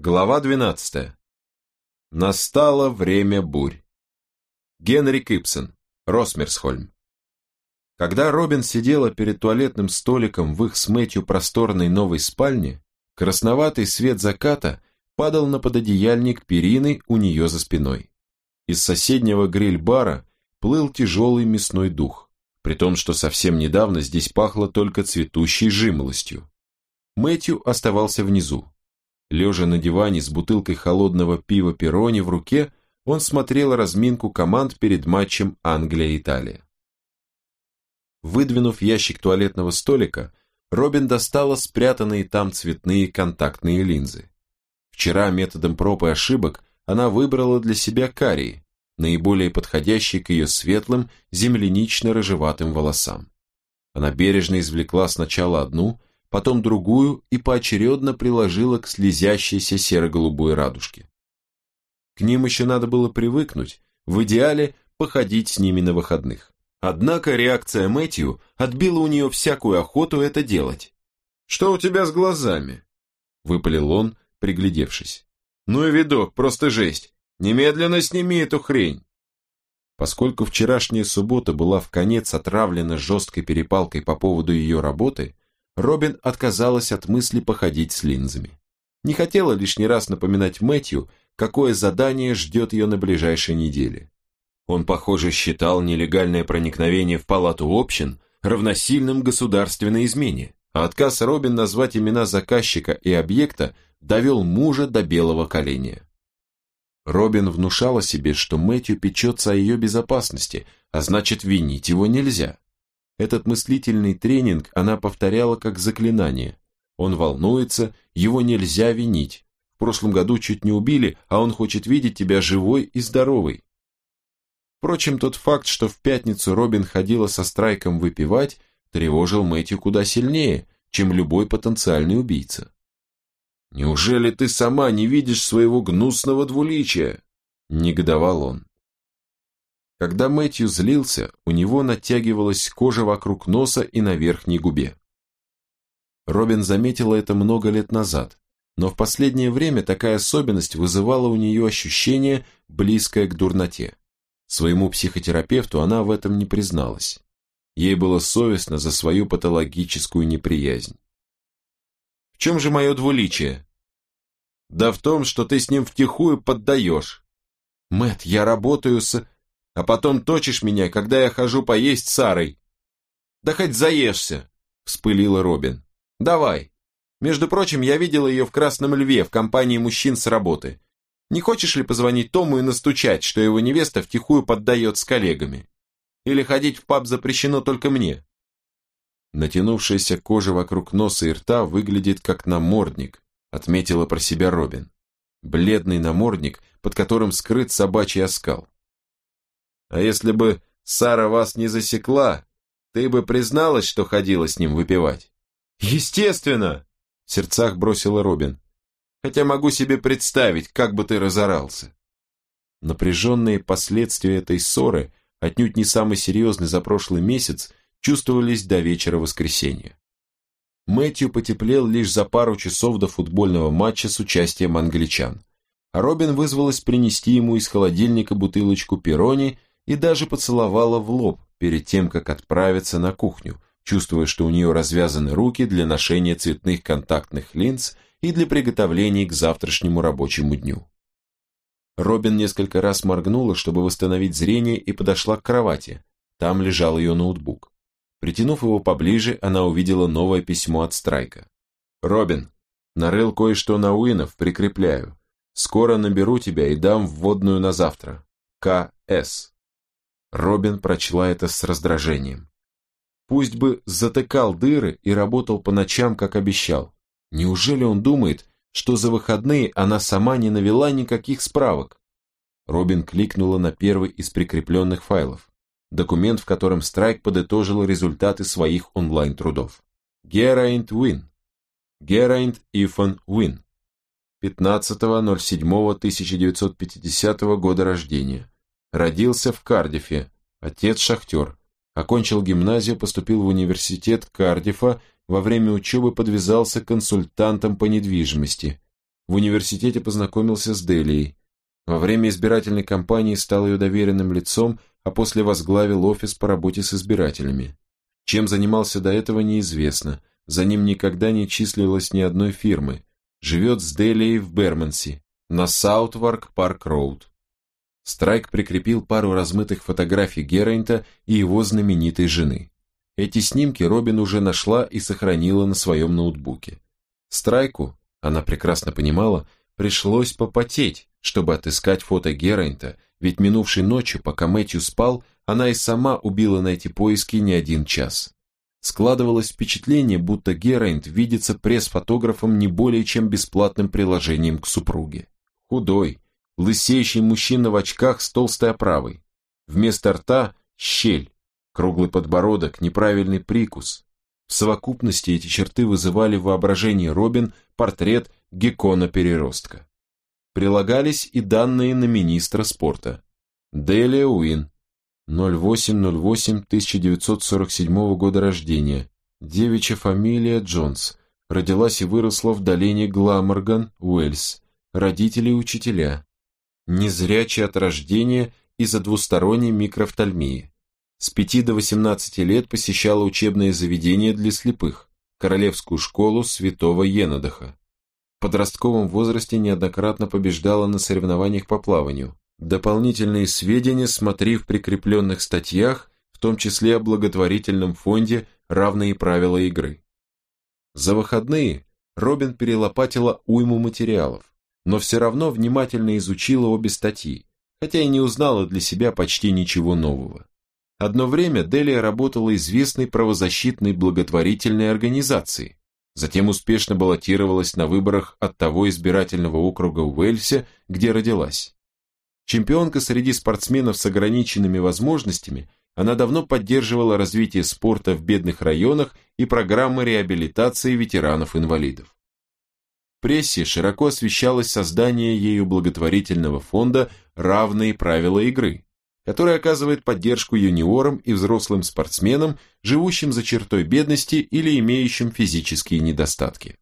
Глава 12. Настало время бурь. Генри Кипсон, Росмерсхольм. Когда Робин сидела перед туалетным столиком в их с Мэтью просторной новой спальне, красноватый свет заката падал на пододеяльник перины у нее за спиной. Из соседнего гриль-бара плыл тяжелый мясной дух, при том, что совсем недавно здесь пахло только цветущей жимолостью. Мэтью оставался внизу, Лежа на диване с бутылкой холодного пива Перони в руке, он смотрел разминку команд перед матчем Англия-Италия. Выдвинув ящик туалетного столика, Робин достала спрятанные там цветные контактные линзы. Вчера методом проб и ошибок она выбрала для себя карии, наиболее подходящие к ее светлым, землянично-рыжеватым волосам. Она бережно извлекла сначала одну, потом другую и поочередно приложила к слезящейся серо-голубой радужке. К ним еще надо было привыкнуть, в идеале походить с ними на выходных. Однако реакция Мэтью отбила у нее всякую охоту это делать. «Что у тебя с глазами?» – выпалил он, приглядевшись. «Ну и видок, просто жесть! Немедленно сними эту хрень!» Поскольку вчерашняя суббота была в конец отравлена жесткой перепалкой по поводу ее работы, Робин отказалась от мысли походить с линзами. Не хотела лишний раз напоминать Мэтью, какое задание ждет ее на ближайшей неделе. Он, похоже, считал нелегальное проникновение в палату общин равносильным государственной измене, а отказ Робин назвать имена заказчика и объекта довел мужа до белого коленя. Робин внушала себе, что Мэтью печется о ее безопасности, а значит винить его нельзя. Этот мыслительный тренинг она повторяла как заклинание. Он волнуется, его нельзя винить. В прошлом году чуть не убили, а он хочет видеть тебя живой и здоровой. Впрочем, тот факт, что в пятницу Робин ходила со страйком выпивать, тревожил Мэтью куда сильнее, чем любой потенциальный убийца. «Неужели ты сама не видишь своего гнусного двуличия?» – негодовал он. Когда Мэтью злился, у него натягивалась кожа вокруг носа и на верхней губе. Робин заметила это много лет назад, но в последнее время такая особенность вызывала у нее ощущение, близкое к дурноте. Своему психотерапевту она в этом не призналась. Ей было совестно за свою патологическую неприязнь. «В чем же мое двуличие?» «Да в том, что ты с ним втихую поддаешь. Мэт, я работаю с...» а потом точишь меня, когда я хожу поесть с Сарой. Да хоть заешься, вспылила Робин. Давай. Между прочим, я видела ее в Красном Льве в компании мужчин с работы. Не хочешь ли позвонить Тому и настучать, что его невеста втихую поддает с коллегами? Или ходить в паб запрещено только мне? Натянувшаяся кожа вокруг носа и рта выглядит как намордник, отметила про себя Робин. Бледный намордник, под которым скрыт собачий оскал. А если бы Сара вас не засекла, ты бы призналась, что ходила с ним выпивать? Естественно! В сердцах бросила Робин. Хотя могу себе представить, как бы ты разорался. Напряженные последствия этой ссоры, отнюдь не самый серьезный за прошлый месяц, чувствовались до вечера воскресенья. Мэтью потеплел лишь за пару часов до футбольного матча с участием англичан. А Робин вызвалась принести ему из холодильника бутылочку перони и даже поцеловала в лоб перед тем, как отправиться на кухню, чувствуя, что у нее развязаны руки для ношения цветных контактных линз и для приготовлений к завтрашнему рабочему дню. Робин несколько раз моргнула, чтобы восстановить зрение, и подошла к кровати. Там лежал ее ноутбук. Притянув его поближе, она увидела новое письмо от Страйка. «Робин, нарыл кое-что на Уинов, прикрепляю. Скоро наберу тебя и дам вводную на завтра. К.С. Робин прочла это с раздражением. Пусть бы затыкал дыры и работал по ночам, как обещал. Неужели он думает, что за выходные она сама не навела никаких справок? Робин кликнула на первый из прикрепленных файлов. Документ, в котором Страйк подытожил результаты своих онлайн-трудов. Geraint Win. Geraint Ифан Win. 15.07.1950 года рождения. Родился в Кардифе, отец шахтер. Окончил гимназию, поступил в университет Кардифа, во время учебы подвязался консультантом по недвижимости. В университете познакомился с Делией. Во время избирательной кампании стал ее доверенным лицом, а после возглавил офис по работе с избирателями. Чем занимался до этого, неизвестно. За ним никогда не числилось ни одной фирмы. Живет с Делией в Берманси, на Саутварк Парк Роуд. Страйк прикрепил пару размытых фотографий Герайнта и его знаменитой жены. Эти снимки Робин уже нашла и сохранила на своем ноутбуке. Страйку, она прекрасно понимала, пришлось попотеть, чтобы отыскать фото Герайнта, ведь минувшей ночью, пока Мэтью спал, она и сама убила на эти поиски не один час. Складывалось впечатление, будто Герайнт видится пресс-фотографом не более чем бесплатным приложением к супруге. Худой, лысеющий мужчина в очках с толстой оправой. Вместо рта – щель, круглый подбородок, неправильный прикус. В совокупности эти черты вызывали в воображении Робин портрет Геккона-переростка. Прилагались и данные на министра спорта. Делия Уин, 08.08.1947 года рождения, девичья фамилия Джонс, родилась и выросла в долине Гламорган, Уэльс, родители учителя, незрячий от рождения из-за двусторонней микрофтальмии. С 5 до 18 лет посещала учебное заведение для слепых, Королевскую школу святого Енодаха. В подростковом возрасте неоднократно побеждала на соревнованиях по плаванию. Дополнительные сведения смотри в прикрепленных статьях, в том числе о благотворительном фонде «Равные правила игры». За выходные Робин перелопатила уйму материалов но все равно внимательно изучила обе статьи, хотя и не узнала для себя почти ничего нового. Одно время Делия работала известной правозащитной благотворительной организацией, затем успешно баллотировалась на выборах от того избирательного округа в Уэльсе, где родилась. Чемпионка среди спортсменов с ограниченными возможностями, она давно поддерживала развитие спорта в бедных районах и программы реабилитации ветеранов-инвалидов прессе широко освещалось создание ею благотворительного фонда «Равные правила игры», который оказывает поддержку юниорам и взрослым спортсменам, живущим за чертой бедности или имеющим физические недостатки.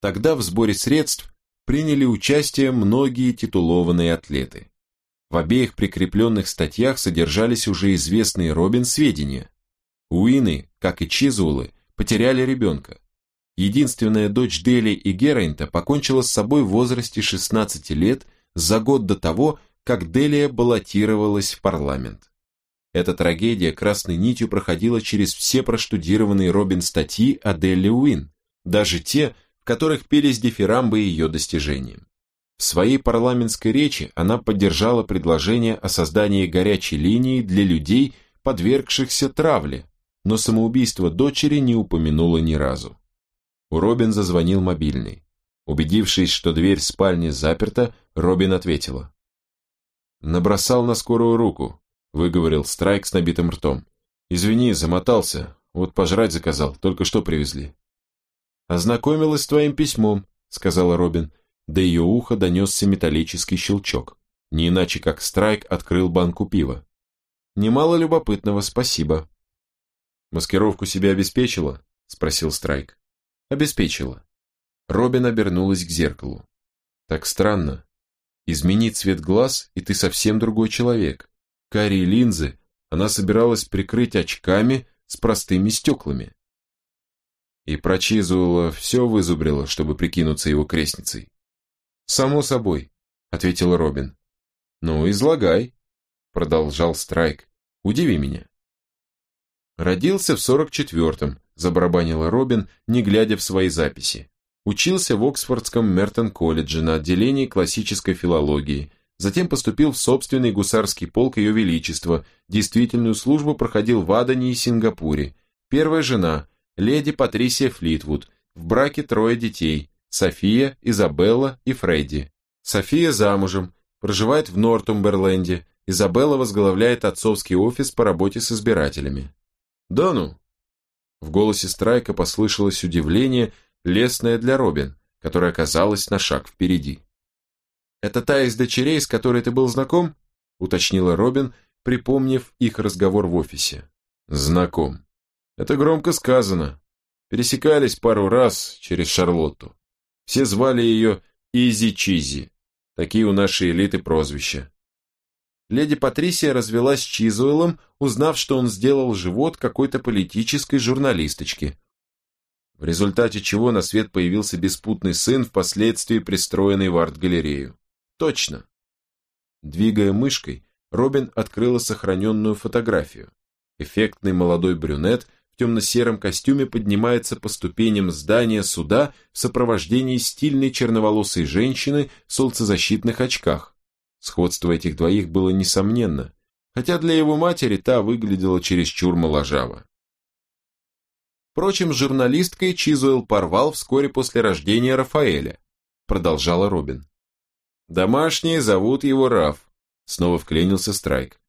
Тогда в сборе средств приняли участие многие титулованные атлеты. В обеих прикрепленных статьях содержались уже известные Робин сведения. Уины, как и Чизулы, потеряли ребенка. Единственная дочь Дели и Герайнта покончила с собой в возрасте 16 лет за год до того, как Делия баллотировалась в парламент. Эта трагедия красной нитью проходила через все проштудированные Робин статьи о Делли Уин, даже те, в которых пелись дифирамбы ее достижениям. В своей парламентской речи она поддержала предложение о создании горячей линии для людей, подвергшихся травле, но самоубийство дочери не упомянула ни разу. У Робин зазвонил мобильный. Убедившись, что дверь спальни заперта, Робин ответила. «Набросал на скорую руку», — выговорил Страйк с набитым ртом. «Извини, замотался. Вот пожрать заказал, только что привезли». «Ознакомилась с твоим письмом», — сказала Робин. До ее уха донесся металлический щелчок. Не иначе, как Страйк открыл банку пива. «Немало любопытного, спасибо». «Маскировку себе обеспечила?» — спросил Страйк. Обеспечила. Робин обернулась к зеркалу. Так странно. Измени цвет глаз, и ты совсем другой человек. Карие линзы она собиралась прикрыть очками с простыми стеклами. И прочизывала, все вызубрила, чтобы прикинуться его крестницей. «Само собой», — ответила Робин. «Ну, излагай», — продолжал Страйк. «Удиви меня». Родился в сорок четвертом, забарабанила Робин, не глядя в свои записи. Учился в Оксфордском Мертон-колледже на отделении классической филологии, затем поступил в собственный гусарский полк Ее Величества, действительную службу проходил в Адане и Сингапуре. Первая жена, леди Патрисия Флитвуд, в браке трое детей, София, Изабелла и Фредди. София замужем, проживает в Нортумберленде, Изабелла возглавляет отцовский офис по работе с избирателями. «Да ну!» В голосе Страйка послышалось удивление, лестное для Робин, которая оказалась на шаг впереди. «Это та из дочерей, с которой ты был знаком?» уточнила Робин, припомнив их разговор в офисе. «Знаком. Это громко сказано. Пересекались пару раз через Шарлотту. Все звали ее Изи Чизи. Такие у нашей элиты прозвища. Леди Патрисия развелась с Чизуэлом, узнав, что он сделал живот какой-то политической журналисточки. В результате чего на свет появился беспутный сын, впоследствии пристроенный в арт-галерею. Точно. Двигая мышкой, Робин открыла сохраненную фотографию. Эффектный молодой брюнет в темно-сером костюме поднимается по ступеням здания суда в сопровождении стильной черноволосой женщины в солнцезащитных очках. Сходство этих двоих было несомненно, хотя для его матери та выглядела чересчур моложаво. Впрочем, журналисткой Чизуэлл порвал вскоре после рождения Рафаэля, продолжала Робин. Домашние зовут его Раф, снова вклинился Страйк.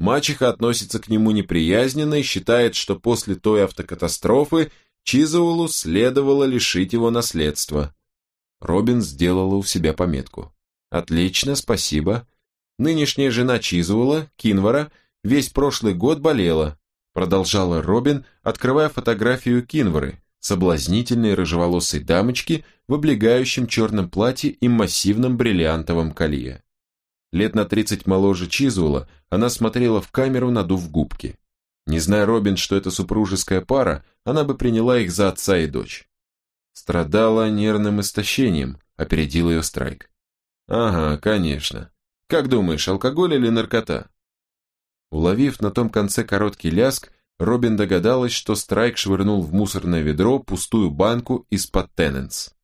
Мачеха относится к нему неприязненно и считает, что после той автокатастрофы Чизуэлу следовало лишить его наследства. Робин сделала у себя пометку. «Отлично, спасибо. Нынешняя жена Чизуэла, Кинвара, весь прошлый год болела», продолжала Робин, открывая фотографию Кинвары, соблазнительной рыжеволосой дамочки в облегающем черном платье и массивном бриллиантовом колье. Лет на тридцать моложе Чизуэлла, она смотрела в камеру, надув губки. Не зная Робин, что это супружеская пара, она бы приняла их за отца и дочь. Страдала нервным истощением, опередил ее Страйк. Ага, конечно. Как думаешь, алкоголь или наркота? Уловив на том конце короткий ляск, Робин догадалась, что Страйк швырнул в мусорное ведро пустую банку из-под Тенненс.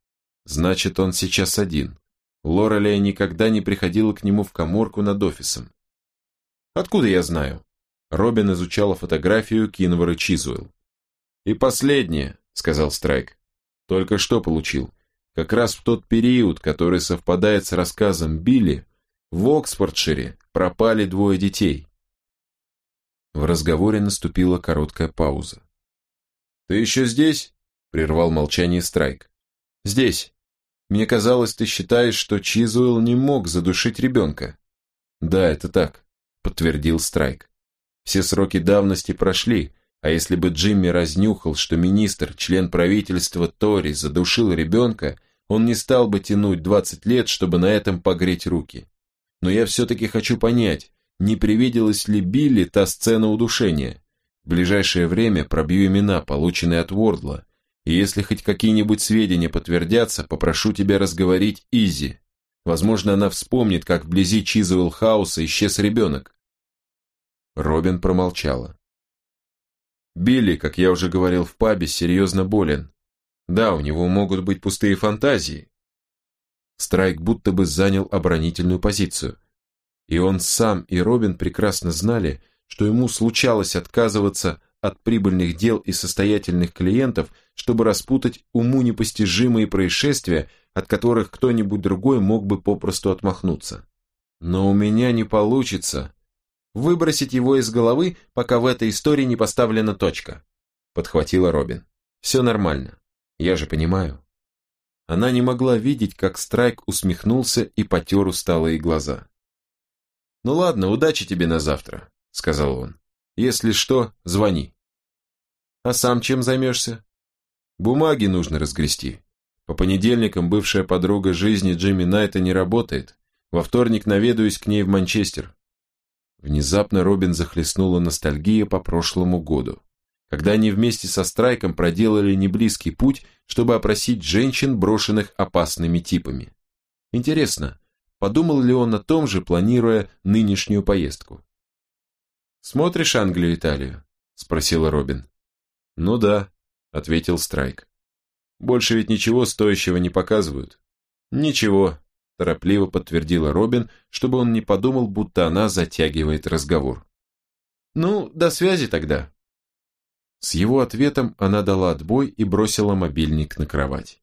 Значит, он сейчас один. Лорелия никогда не приходила к нему в коморку над офисом. Откуда я знаю? Робин изучала фотографию Кинвара Чизуэлл. «И последнее», — сказал Страйк. «Только что получил. Как раз в тот период, который совпадает с рассказом Билли, в Оксфордшире пропали двое детей. В разговоре наступила короткая пауза. «Ты еще здесь?» – прервал молчание Страйк. «Здесь. Мне казалось, ты считаешь, что Чизуэлл не мог задушить ребенка». «Да, это так», – подтвердил Страйк. «Все сроки давности прошли, а если бы Джимми разнюхал, что министр, член правительства Тори, задушил ребенка, он не стал бы тянуть 20 лет, чтобы на этом погреть руки. Но я все-таки хочу понять, не привиделась ли Билли та сцена удушения. В ближайшее время пробью имена, полученные от Вордла, и если хоть какие-нибудь сведения подтвердятся, попрошу тебя разговорить Изи. Возможно, она вспомнит, как вблизи Чизуэлл Хауса исчез ребенок. Робин промолчала. Билли, как я уже говорил в пабе, серьезно болен. Да, у него могут быть пустые фантазии. Страйк будто бы занял оборонительную позицию. И он сам и Робин прекрасно знали, что ему случалось отказываться от прибыльных дел и состоятельных клиентов, чтобы распутать уму непостижимые происшествия, от которых кто-нибудь другой мог бы попросту отмахнуться. Но у меня не получится. Выбросить его из головы, пока в этой истории не поставлена точка. Подхватила Робин. Все нормально. Я же понимаю. Она не могла видеть, как Страйк усмехнулся и потер усталые глаза. «Ну ладно, удачи тебе на завтра», — сказал он. «Если что, звони». «А сам чем займешься?» «Бумаги нужно разгрести. По понедельникам бывшая подруга жизни Джимми Найта не работает. Во вторник наведаюсь к ней в Манчестер». Внезапно Робин захлестнула ностальгия по прошлому году, когда они вместе со Страйком проделали неблизкий путь, чтобы опросить женщин, брошенных опасными типами. Интересно, Подумал ли он о том же, планируя нынешнюю поездку? «Смотришь Англию-Италию?» – спросила Робин. «Ну да», – ответил Страйк. «Больше ведь ничего стоящего не показывают». «Ничего», – торопливо подтвердила Робин, чтобы он не подумал, будто она затягивает разговор. «Ну, до связи тогда». С его ответом она дала отбой и бросила мобильник на кровать.